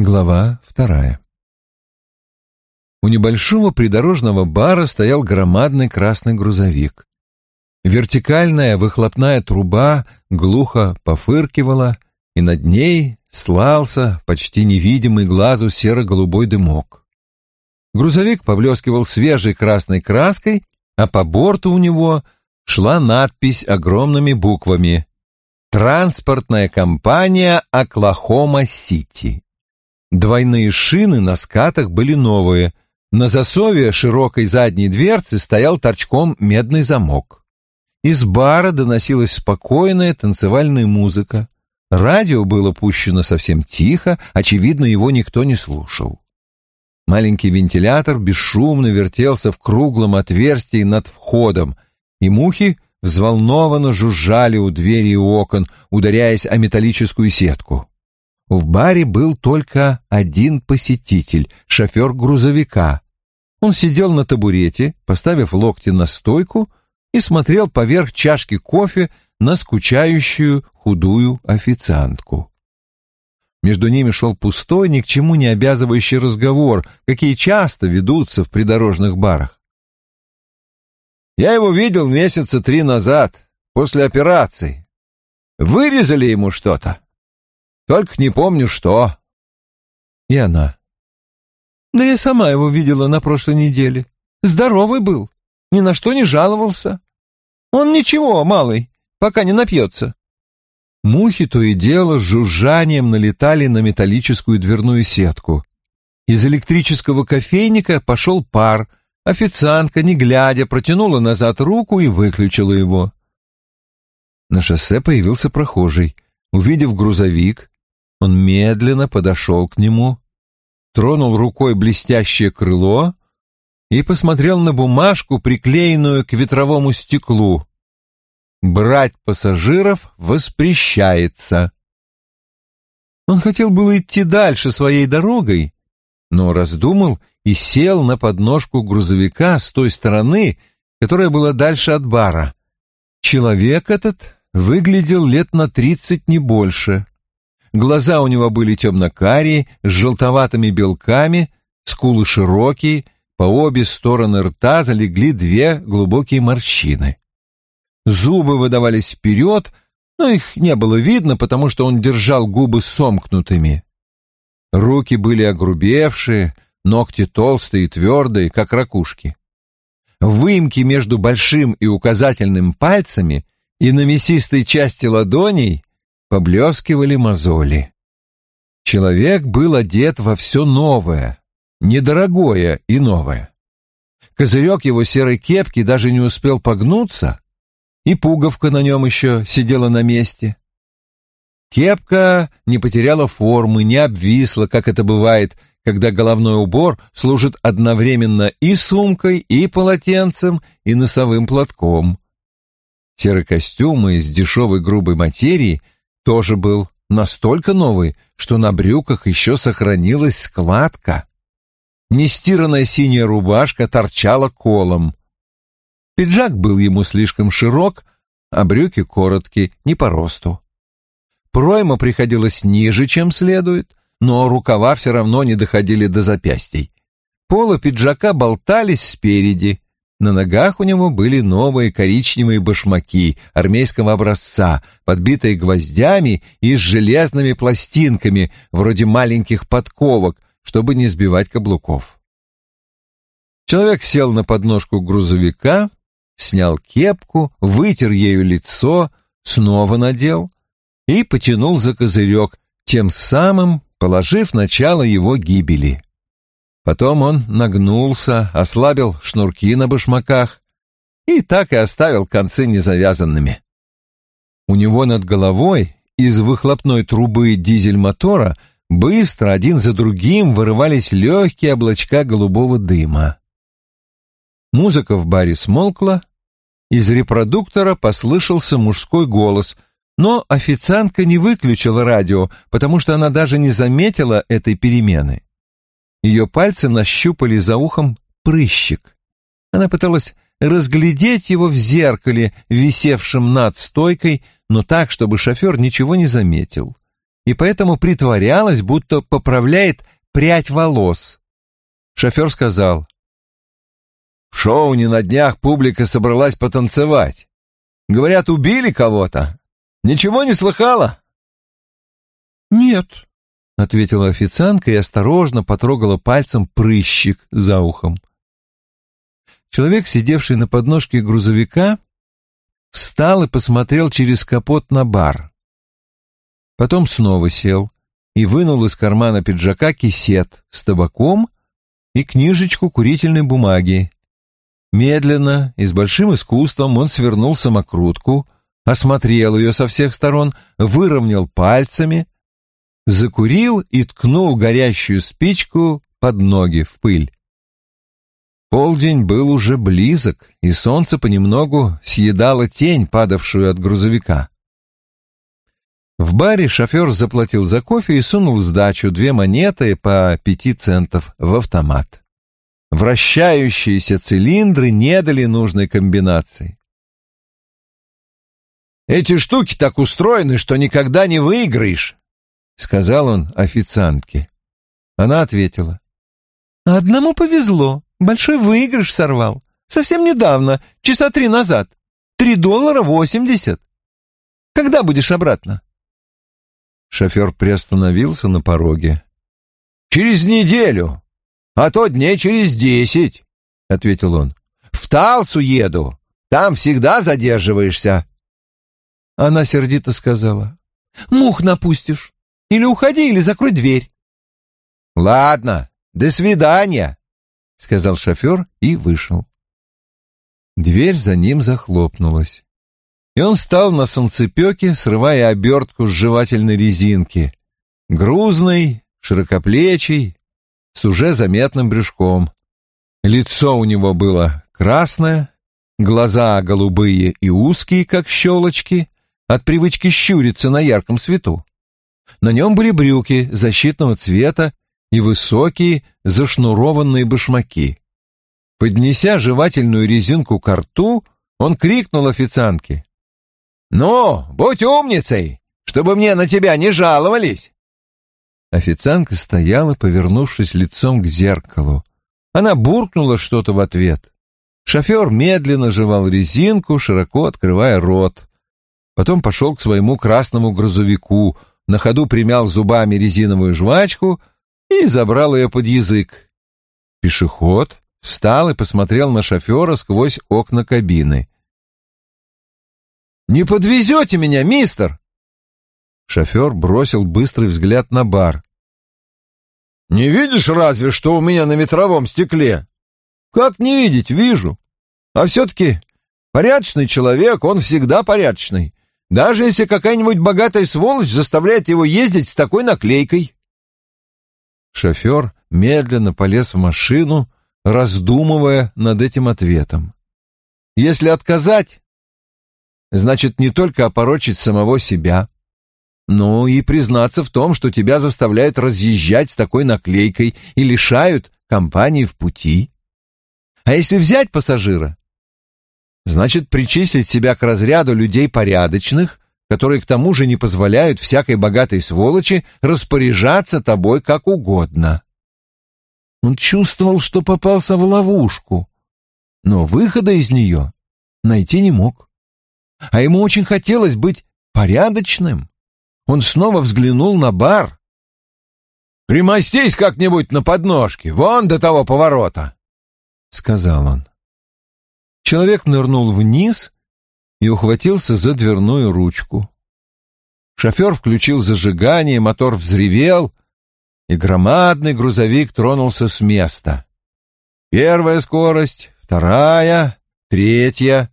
Глава вторая. У небольшого придорожного бара стоял громадный красный грузовик. Вертикальная выхлопная труба глухо пофыркивала, и над ней слался почти невидимый глазу серо-голубой дымок. Грузовик поблескивал свежей красной краской, а по борту у него шла надпись огромными буквами «Транспортная компания Оклахома-Сити». Двойные шины на скатах были новые. На засове широкой задней дверцы стоял торчком медный замок. Из бара доносилась спокойная танцевальная музыка. Радио было пущено совсем тихо, очевидно, его никто не слушал. Маленький вентилятор бесшумно вертелся в круглом отверстии над входом, и мухи взволнованно жужжали у двери и окон, ударяясь о металлическую сетку. В баре был только один посетитель, шофер грузовика. Он сидел на табурете, поставив локти на стойку, и смотрел поверх чашки кофе на скучающую худую официантку. Между ними шел пустой, ни к чему не обязывающий разговор, какие часто ведутся в придорожных барах. «Я его видел месяца три назад, после операции. Вырезали ему что-то?» Только не помню, что. И она. Да я сама его видела на прошлой неделе. Здоровый был, ни на что не жаловался. Он ничего, малый, пока не напьется. Мухи то и дело с жужжанием налетали на металлическую дверную сетку. Из электрического кофейника пошел пар. Официантка, не глядя, протянула назад руку и выключила его. На шоссе появился прохожий. Увидев грузовик, он медленно подошел к нему, тронул рукой блестящее крыло и посмотрел на бумажку, приклеенную к ветровому стеклу. «Брать пассажиров воспрещается». Он хотел было идти дальше своей дорогой, но раздумал и сел на подножку грузовика с той стороны, которая была дальше от бара. Человек этот выглядел лет на тридцать не больше. Глаза у него были темно-карие, с желтоватыми белками, скулы широкие, по обе стороны рта залегли две глубокие морщины. Зубы выдавались вперед, но их не было видно, потому что он держал губы сомкнутыми. Руки были огрубевшие, ногти толстые и твердые, как ракушки. В выемке между большим и указательным пальцами и на мясистой части ладоней поблескивали мозоли. Человек был одет во все новое, недорогое и новое. Козырек его серой кепки даже не успел погнуться, и пуговка на нем еще сидела на месте. Кепка не потеряла формы, не обвисла, как это бывает, когда головной убор служит одновременно и сумкой, и полотенцем, и носовым платком. Серый костюм из дешевой грубой материи — тоже был настолько новый, что на брюках еще сохранилась складка. Нестиранная синяя рубашка торчала колом. Пиджак был ему слишком широк, а брюки короткие, не по росту. Пройма приходилась ниже, чем следует, но рукава все равно не доходили до запястий. Полы пиджака болтались спереди, на ногах у него были новые коричневые башмаки армейского образца, подбитые гвоздями и с железными пластинками, вроде маленьких подковок, чтобы не сбивать каблуков. Человек сел на подножку грузовика, снял кепку, вытер ею лицо, снова надел и потянул за козырек, тем самым положив начало его гибели. Потом он нагнулся, ослабил шнурки на башмаках и так и оставил концы незавязанными. У него над головой из выхлопной трубы дизель-мотора быстро один за другим вырывались легкие облачка голубого дыма. Музыка в баре смолкла, из репродуктора послышался мужской голос, но официантка не выключила радио, потому что она даже не заметила этой перемены. Ее пальцы нащупали за ухом прыщик. Она пыталась разглядеть его в зеркале, висевшем над стойкой, но так, чтобы шофер ничего не заметил. и поэтому притворялась, будто поправляет прядь волос. Шофер сказал, «В Шоуне на днях публика собралась потанцевать. Говорят, убили кого-то. Ничего не слыхала?» «Нет», — ответила официантка и осторожно потрогала пальцем прыщик за ухом. Человек, сидевший на подножке грузовика, встал и посмотрел через капот на бар. Потом снова сел и вынул из кармана пиджака кисет с табаком и книжечку курительной бумаги. Медленно и с большим искусством он свернул самокрутку, осмотрел ее со всех сторон, выровнял пальцами, закурил и ткнул горящую спичку под ноги в пыль. Полдень был уже близок, и солнце понемногу съедало тень, падавшую от грузовика. В баре шофер заплатил за кофе и сунул сдачу две монеты по пяти центов в автомат. Вращающиеся цилиндры не дали нужной комбинации. «Эти штуки так устроены, что никогда не выиграешь», — сказал он официантке. Она ответила. «Одному повезло. Большой выигрыш сорвал. Совсем недавно, часа три назад. Три доллара восемьдесят. Когда будешь обратно?» Шофер приостановился на пороге. «Через неделю, а то дней через десять», — ответил он. «В Талсу еду. Там всегда задерживаешься». Она сердито сказала. «Мух напустишь. Или уходи, или закрой дверь». «Ладно, до свидания», — сказал шофер и вышел. Дверь за ним захлопнулась. И он встал на солнцепеке, срывая обертку с жевательной резинки. Грузный, широкоплечий, с уже заметным брюшком. Лицо у него было красное, глаза голубые и узкие, как щелочки, от привычки щуриться на ярком свету. На нем были брюки защитного цвета и высокие зашнурованные башмаки. Поднеся жевательную резинку к рту, он крикнул официантке. «Ну, будь умницей, чтобы мне на тебя не жаловались!» Официантка стояла, повернувшись лицом к зеркалу. Она буркнула что-то в ответ. Шофер медленно жевал резинку, широко открывая рот. Потом пошел к своему красному грузовику, на ходу примял зубами резиновую жвачку и забрал ее под язык. Пешеход встал и посмотрел на шофера сквозь окна кабины. «Не подвезете меня, мистер?» Шофер бросил быстрый взгляд на бар. «Не видишь разве, что у меня на ветровом стекле?» «Как не видеть? Вижу. А все-таки порядочный человек, он всегда порядочный, даже если какая-нибудь богатая сволочь заставляет его ездить с такой наклейкой». Шофер медленно полез в машину, раздумывая над этим ответом. Если отказать, значит не только опорочить самого себя, но и признаться в том, что тебя заставляют разъезжать с такой наклейкой и лишают компании в пути. А если взять пассажира, значит причислить себя к разряду людей порядочных, которые к тому же не позволяют всякой богатой сволочи распоряжаться тобой как угодно. Он чувствовал, что попался в ловушку, но выхода из нее найти не мог. А ему очень хотелось быть порядочным. Он снова взглянул на бар. «Примостись как-нибудь на подножке, вон до того поворота», — сказал он. Человек нырнул вниз и ухватился за дверную ручку. Шофер включил зажигание, мотор взревел, и громадный грузовик тронулся с места. Первая скорость, вторая, третья.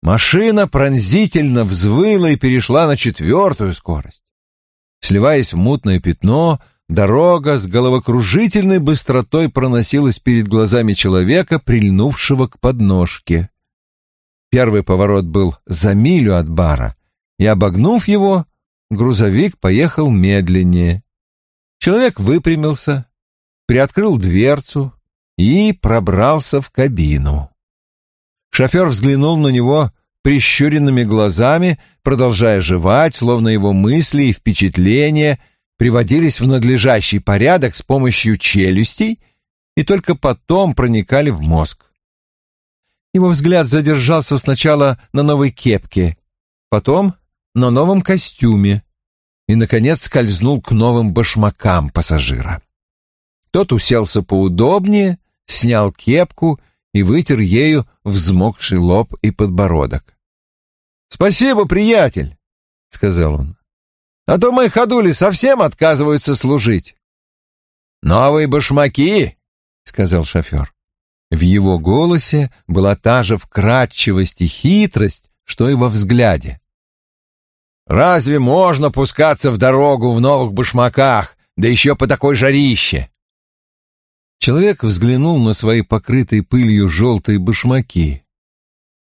Машина пронзительно взвыла и перешла на четвертую скорость. Сливаясь в мутное пятно, дорога с головокружительной быстротой проносилась перед глазами человека, прильнувшего к подножке. Первый поворот был за милю от бара, и, обогнув его, грузовик поехал медленнее. Человек выпрямился, приоткрыл дверцу и пробрался в кабину. Шофер взглянул на него прищуренными глазами, продолжая жевать, словно его мысли и впечатления приводились в надлежащий порядок с помощью челюстей и только потом проникали в мозг. Его взгляд задержался сначала на новой кепке, потом на новом костюме и, наконец, скользнул к новым башмакам пассажира. Тот уселся поудобнее, снял кепку и вытер ею взмокший лоб и подбородок. «Спасибо, приятель», — сказал он. «А то мои ходули совсем отказываются служить». «Новые башмаки», — сказал шофер. В его голосе была та же вкрадчивость и хитрость, что и во взгляде. «Разве можно пускаться в дорогу в новых башмаках, да еще по такой жарище?» Человек взглянул на свои покрытые пылью желтые башмаки.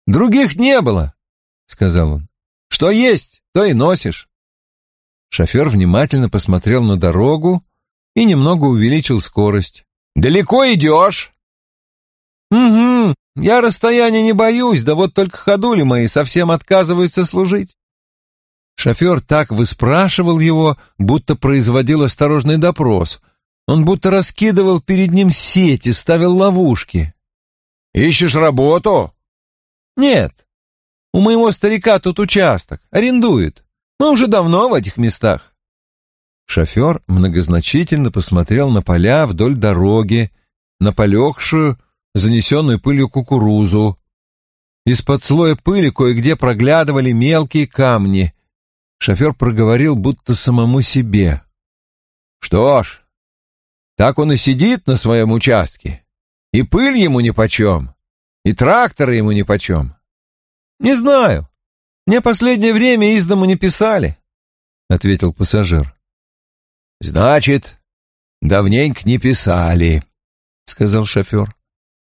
«Других не было», — сказал он. «Что есть, то и носишь». Шофер внимательно посмотрел на дорогу и немного увеличил скорость. «Далеко идешь?» «Угу, я расстояния не боюсь, да вот только ходули мои совсем отказываются служить». Шофер так выспрашивал его, будто производил осторожный допрос — он будто раскидывал перед ним сети, ставил ловушки. «Ищешь работу?» «Нет. У моего старика тут участок. Арендует. Мы уже давно в этих местах». Шофер многозначительно посмотрел на поля вдоль дороги, на полегшую, занесенную пылью кукурузу. Из-под слоя пыли кое-где проглядывали мелкие камни. Шофер проговорил будто самому себе. «Что ж, так он и сидит на своем участке. И пыль ему нипочем, и тракторы ему нипочем. Не знаю. Мне последнее время из дому не писали, — ответил пассажир. Значит, давненько не писали, — сказал шофер.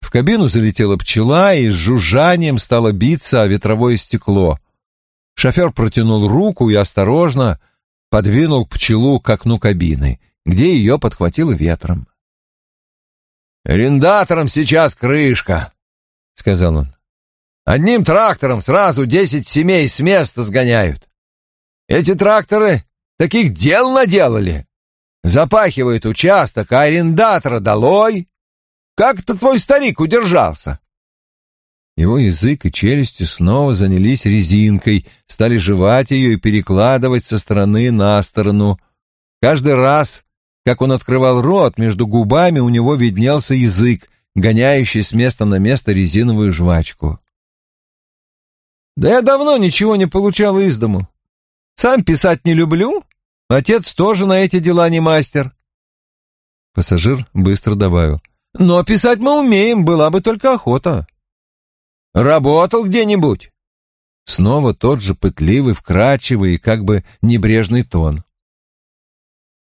В кабину залетела пчела и с жужжанием стало биться о ветровое стекло. Шофер протянул руку и осторожно подвинул пчелу к окну кабины — где ее подхватило ветром. «Арендаторам сейчас крышка», — сказал он. «Одним трактором сразу десять семей с места сгоняют. Эти тракторы таких дел наделали. Запахивают участок, а арендатора долой. Как это твой старик удержался?» Его язык и челюсти снова занялись резинкой, стали жевать ее и перекладывать со стороны на сторону. Каждый раз как он открывал рот, между губами у него виднелся язык, гоняющий с места на место резиновую жвачку. «Да я давно ничего не получал из дому. Сам писать не люблю. Отец тоже на эти дела не мастер». Пассажир быстро добавил. «Но писать мы умеем, была бы только охота». «Работал где-нибудь?» Снова тот же пытливый, вкрадчивый и как бы небрежный тон.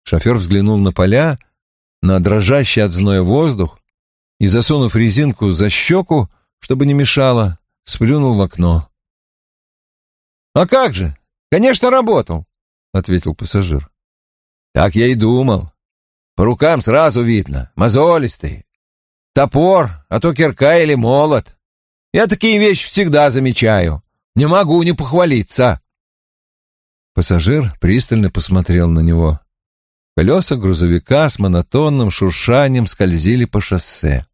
Шофер взглянул на поля, на дрожащий от зноя воздух и, засунув резинку за щеку, чтобы не мешало, сплюнул в окно. «А как же? Конечно, работал», — ответил пассажир. «Так я и думал. По рукам сразу видно, мозолистый. Топор, а то кирка или молот. Я такие вещи всегда замечаю. Не могу не похвалиться». Пассажир пристально посмотрел на него. Колеса грузовика с монотонным шуршанием скользили по шоссе.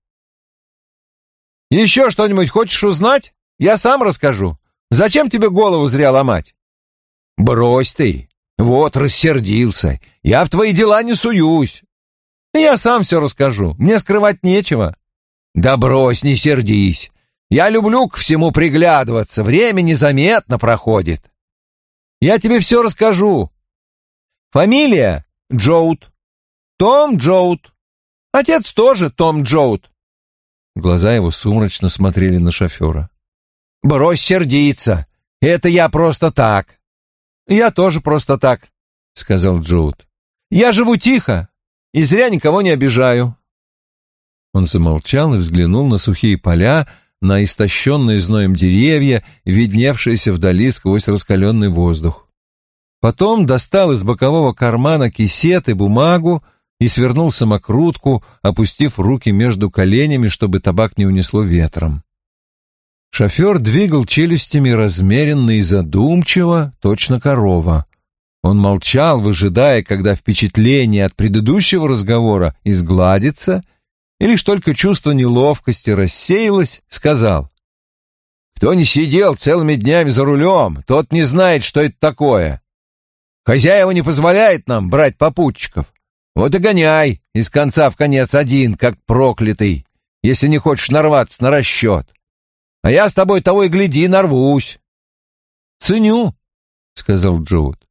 «Еще что-нибудь хочешь узнать? Я сам расскажу. Зачем тебе голову зря ломать?» «Брось ты! Вот, рассердился. Я в твои дела не суюсь. Я сам все расскажу. Мне скрывать нечего». «Да брось, не сердись. Я люблю к всему приглядываться. Время незаметно проходит». «Я тебе все расскажу. Фамилия Джоут. Том Джоут. Отец тоже Том Джоут. Глаза его сумрачно смотрели на шофера. «Брось сердиться! Это я просто так!» «Я тоже просто так», — сказал Джоут. «Я живу тихо и зря никого не обижаю». Он замолчал и взглянул на сухие поля, на истощенные зноем деревья, видневшиеся вдали сквозь раскаленный воздух. Потом достал из бокового кармана кисет и бумагу и свернул самокрутку, опустив руки между коленями, чтобы табак не унесло ветром. Шофер двигал челюстями размеренно и задумчиво, точно корова. Он молчал, выжидая, когда впечатление от предыдущего разговора изгладится, и лишь только чувство неловкости рассеялось, сказал. «Кто не сидел целыми днями за рулем, тот не знает, что это такое. Хозяева не позволяет нам брать попутчиков. Вот и гоняй из конца в конец один, как проклятый, если не хочешь нарваться на расчет. А я с тобой того и гляди, нарвусь». «Ценю», — сказал Джоуд.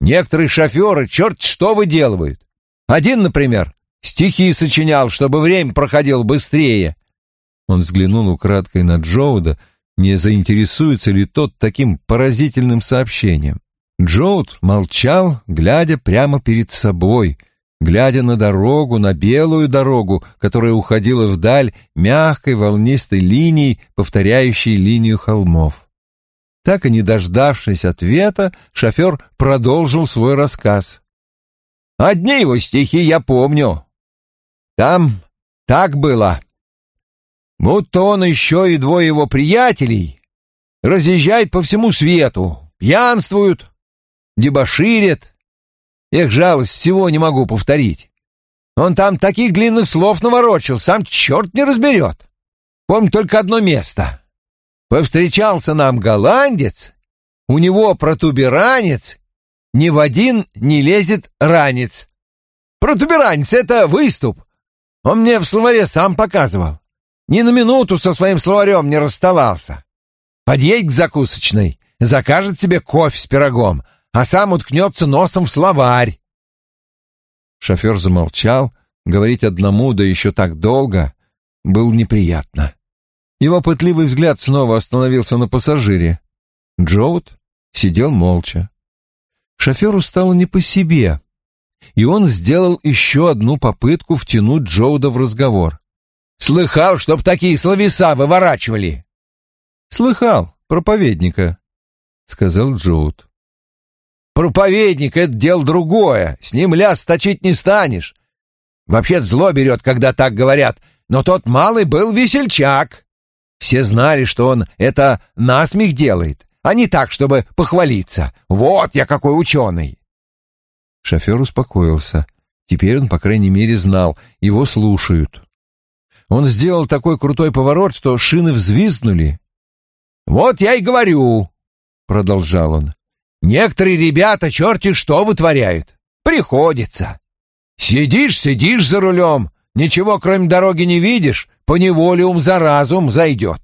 Некоторые шоферы черт что выделывают. Один, например, стихи сочинял, чтобы время проходило быстрее. Он взглянул украдкой на Джоуда, не заинтересуется ли тот таким поразительным сообщением. Джоуд молчал, глядя прямо перед собой, глядя на дорогу, на белую дорогу, которая уходила вдаль мягкой волнистой линией, повторяющей линию холмов. Так и не дождавшись ответа, шофер продолжил свой рассказ. «Одни его стихи я помню. Там так было. Будто он еще и двое его приятелей разъезжает по всему свету, пьянствуют, дебоширят. Их жалость всего не могу повторить. Он там таких длинных слов наворочил, сам черт не разберет. Помню только одно место. Повстречался нам голландец, у него протуберанец, ни в один не лезет ранец. Протуберанец — это выступ. Он мне в словаре сам показывал. Ни на минуту со своим словарем не расставался. Подъедь к закусочной, закажет себе кофе с пирогом, а сам уткнется носом в словарь. Шофер замолчал. Говорить одному, да еще так долго, было неприятно. Его пытливый взгляд снова остановился на пассажире. Джоуд сидел молча. Шоферу стало не по себе, и он сделал еще одну попытку втянуть Джоуда в разговор. «Слыхал, чтоб такие словеса выворачивали!» «Слыхал, проповедника», — сказал Джоуд. «Проповедник — это дело другое, с ним ляс точить не станешь. Вообще зло берет, когда так говорят, но тот малый был весельчак. Все знали, что он это насмех делает, а не так, чтобы похвалиться. Вот я какой ученый!» Шофер успокоился. Теперь он, по крайней мере, знал, его слушают. Он сделал такой крутой поворот, что шины взвизгнули. «Вот я и говорю», — продолжал он. «Некоторые ребята черти что вытворяют. Приходится. Сидишь, сидишь за рулем, ничего кроме дороги не видишь, поневоле ум за разум зайдет.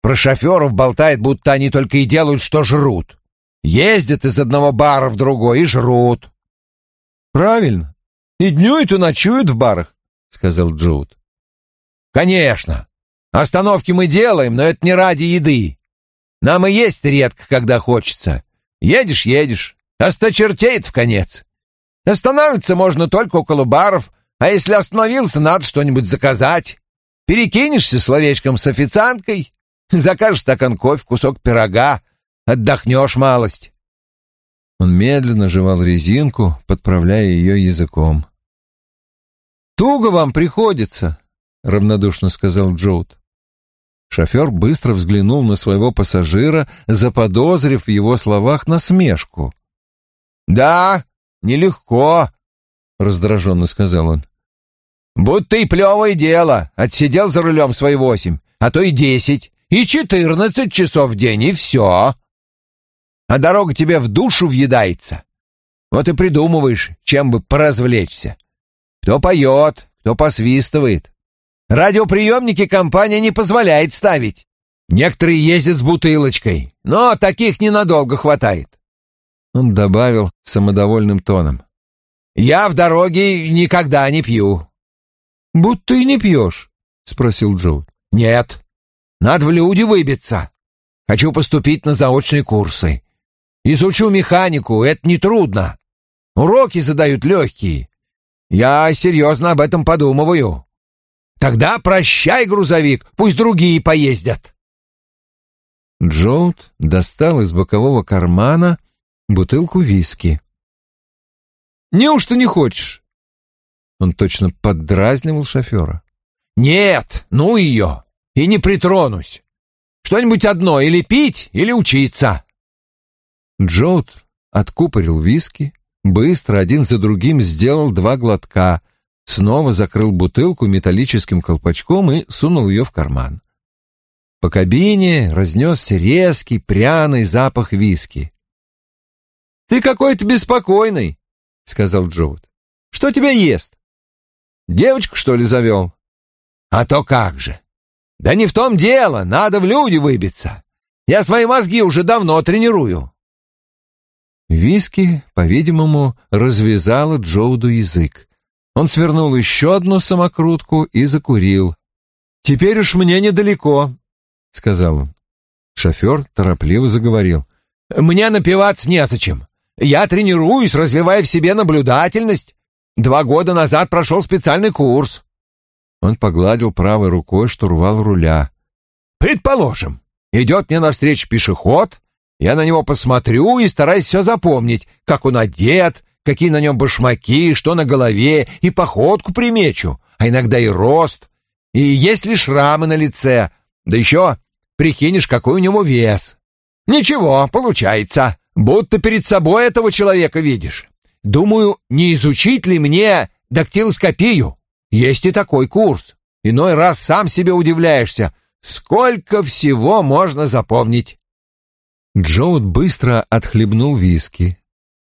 Про шоферов болтает, будто они только и делают, что жрут. Ездят из одного бара в другой и жрут. Правильно. И днюют, и ночуют в барах, сказал Джуд. Конечно. Остановки мы делаем, но это не ради еды. Нам и есть редко, когда хочется. Едешь, едешь. Осточертеет в конец. Останавливаться можно только около баров, а если остановился, надо что-нибудь заказать. Перекинешься словечком с официанткой, закажешь стакан кофе, кусок пирога, отдохнешь малость. Он медленно жевал резинку, подправляя ее языком. «Туго вам приходится», — равнодушно сказал Джоуд. Шофер быстро взглянул на своего пассажира, заподозрив в его словах насмешку. «Да, нелегко», — раздраженно сказал он. Будто и плевое дело. Отсидел за рулем свои восемь, а то и десять, и четырнадцать часов в день, и все. А дорога тебе в душу въедается. Вот и придумываешь, чем бы поразвлечься. Кто поет, кто посвистывает. Радиоприемники компания не позволяет ставить. Некоторые ездят с бутылочкой, но таких ненадолго хватает. Он добавил самодовольным тоном. «Я в дороге никогда не пью. «Будто и не пьешь?» — спросил Джо. «Нет. Надо в люди выбиться. Хочу поступить на заочные курсы. Изучу механику, это нетрудно. Уроки задают легкие. Я серьезно об этом подумываю. Тогда прощай, грузовик, пусть другие поездят». Джоут достал из бокового кармана бутылку виски. «Неужто не хочешь?» Он точно поддразнивал шофера. «Нет, ну ее! И не притронусь! Что-нибудь одно, или пить, или учиться. Джоуд откупорил виски, быстро один за другим сделал два глотка, снова закрыл бутылку металлическим колпачком и сунул ее в карман. По кабине разнесся резкий пряный запах виски. «Ты какой-то беспокойный», — сказал Джоуд. «Что тебя ест? Девочку, что ли, завел?» «А то как же! Да не в том дело, надо в люди выбиться. Я свои мозги уже давно тренирую». Виски, по-видимому, развязала Джоуду язык. Он свернул еще одну самокрутку и закурил. «Теперь уж мне недалеко», — сказал он. Шофер торопливо заговорил. «Мне напиваться незачем. Я тренируюсь, развивая в себе наблюдательность. Два года назад прошел специальный курс». Он погладил правой рукой штурвал руля. «Предположим, идет мне навстречу пешеход, я на него посмотрю и стараюсь все запомнить, как он одет, какие на нем башмаки, что на голове, и походку примечу, а иногда и рост, и есть ли шрамы на лице, да еще прикинешь, какой у него вес. Ничего, получается, будто перед собой этого человека видишь. Думаю, не изучить ли мне дактилоскопию? Есть и такой курс. Иной раз сам себе удивляешься, сколько всего можно запомнить. Джоуд быстро отхлебнул виски.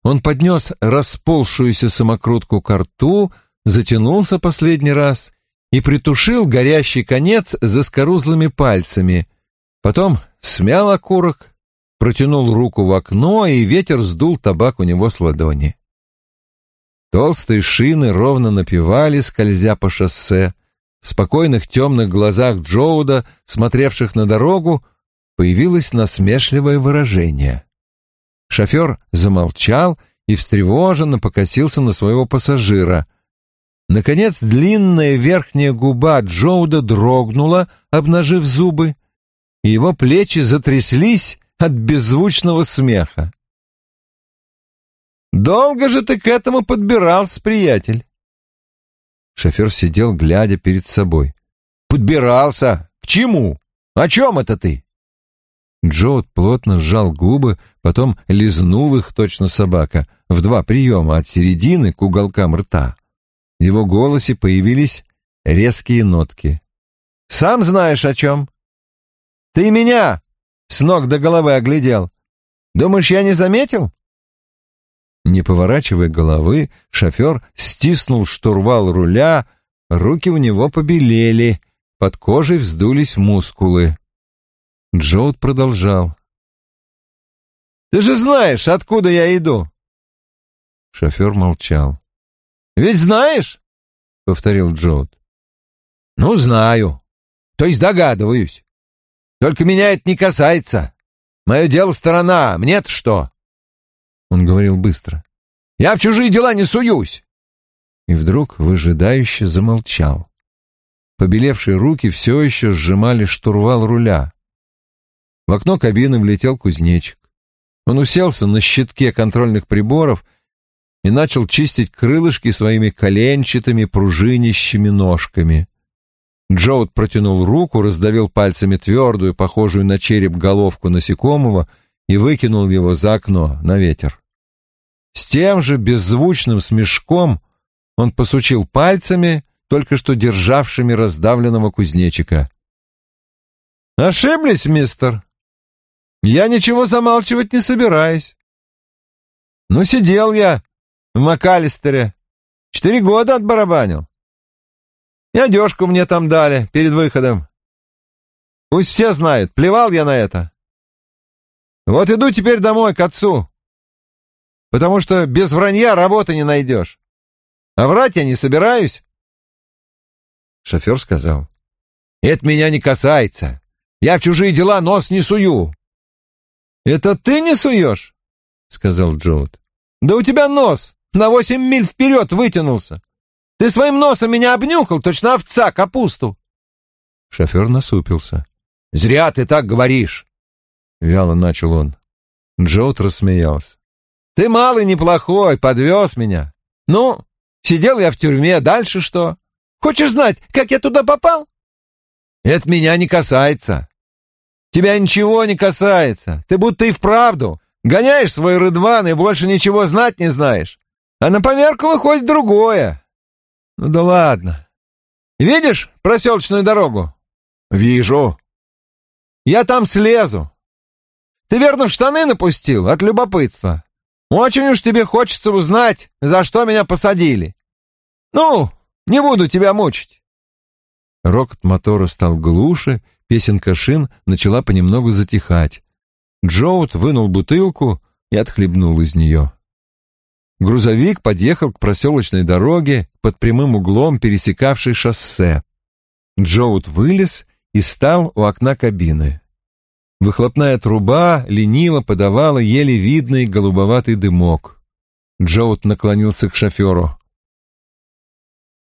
Он поднес расползшуюся самокрутку к рту, затянулся последний раз и притушил горящий конец заскорузлыми пальцами. Потом смял окурок, протянул руку в окно, и ветер сдул табак у него с ладони. Толстые шины ровно напевали, скользя по шоссе. В спокойных темных глазах Джоуда, смотревших на дорогу, появилось насмешливое выражение. Шофер замолчал и встревоженно покосился на своего пассажира. Наконец длинная верхняя губа Джоуда дрогнула, обнажив зубы, и его плечи затряслись от беззвучного смеха. «Долго же ты к этому подбирался, приятель?» Шофер сидел, глядя перед собой. «Подбирался? К чему? О чем это ты?» Джоуд плотно сжал губы, потом лизнул их, точно собака, в два приема от середины к уголкам рта. В его голосе появились резкие нотки. «Сам знаешь о чем? Ты меня с ног до головы оглядел. Думаешь, я не заметил?» Не поворачивая головы, шофер стиснул штурвал руля, руки у него побелели, под кожей вздулись мускулы. Джоуд продолжал. «Ты же знаешь, откуда я иду!» Шофер молчал. «Ведь знаешь?» — повторил Джоуд. «Ну, знаю. То есть догадываюсь. Только меня это не касается. Мое дело сторона, мне-то что?» Он говорил быстро. «Я в чужие дела не суюсь!» И вдруг выжидающе замолчал. Побелевшие руки все еще сжимали штурвал руля. В окно кабины влетел кузнечик. Он уселся на щитке контрольных приборов и начал чистить крылышки своими коленчатыми пружинищими ножками. Джоуд протянул руку, раздавил пальцами твердую, похожую на череп головку насекомого и выкинул его за окно на ветер. С тем же беззвучным смешком он посучил пальцами, только что державшими раздавленного кузнечика. «Ошиблись, мистер?» Я ничего замалчивать не собираюсь. Ну, сидел я в МакАлистере. Четыре года отбарабанил. И одежку мне там дали перед выходом. Пусть все знают, плевал я на это. Вот иду теперь домой к отцу, потому что без вранья работы не найдешь. А врать я не собираюсь. Шофер сказал, это меня не касается. Я в чужие дела нос не сую. «Это ты не суешь?» — сказал Джоуд. «Да у тебя нос на восемь миль вперед вытянулся. Ты своим носом меня обнюхал, точно овца, капусту». Шофер насупился. «Зря ты так говоришь», — вяло начал он. Джоуд рассмеялся. «Ты малый неплохой, подвез меня. Ну, сидел я в тюрьме, дальше что? Хочешь знать, как я туда попал?» «Это меня не касается. Тебя ничего не касается. Ты будто и вправду гоняешь свой рыдван и больше ничего знать не знаешь. А на поверку выходит другое. Ну да ладно. Видишь проселочную дорогу? Вижу. Я там слезу. Ты верно в штаны напустил от любопытства. Очень уж тебе хочется узнать, за что меня посадили. Ну, не буду тебя мучить. Рокот мотора стал глуше, песенка шин начала понемногу затихать. Джоут вынул бутылку и отхлебнул из нее. Грузовик подъехал к проселочной дороге под прямым углом, пересекавшей шоссе. Джоут вылез и стал у окна кабины. Выхлопная труба лениво подавала еле видный голубоватый дымок. Джоут наклонился к шоферу.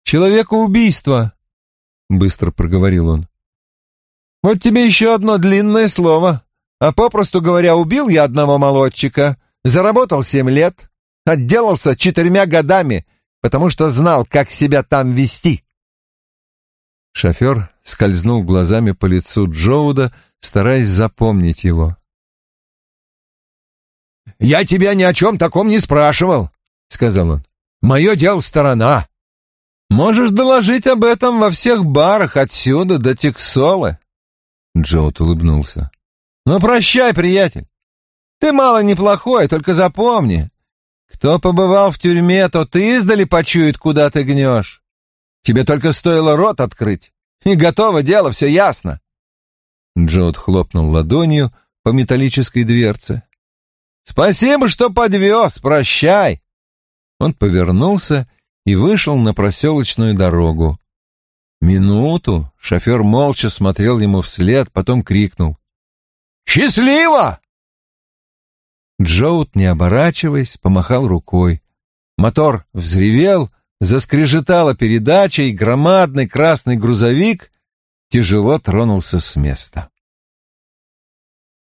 «Человекоубийство», — быстро проговорил он. «Вот тебе еще одно длинное слово. А попросту говоря, убил я одного молодчика, заработал семь лет, отделался четырьмя годами, потому что знал, как себя там вести». Шофер скользнул глазами по лицу Джоуда, стараясь запомнить его. «Я тебя ни о чем таком не спрашивал», — сказал он. «Мое дело сторона». «Можешь доложить об этом во всех барах отсюда до Тексолы». Джоут улыбнулся. «Ну, прощай, приятель. Ты мало неплохой, только запомни. Кто побывал в тюрьме, тот издали почует, куда ты гнешь. Тебе только стоило рот открыть, и готово дело, все ясно. Джоуд хлопнул ладонью по металлической дверце. «Спасибо, что подвез, прощай!» Он повернулся и вышел на проселочную дорогу. Минуту шофер молча смотрел ему вслед, потом крикнул. «Счастливо!» Джоут, не оборачиваясь, помахал рукой. Мотор взревел, заскрежетала передача, и громадный красный грузовик тяжело тронулся с места.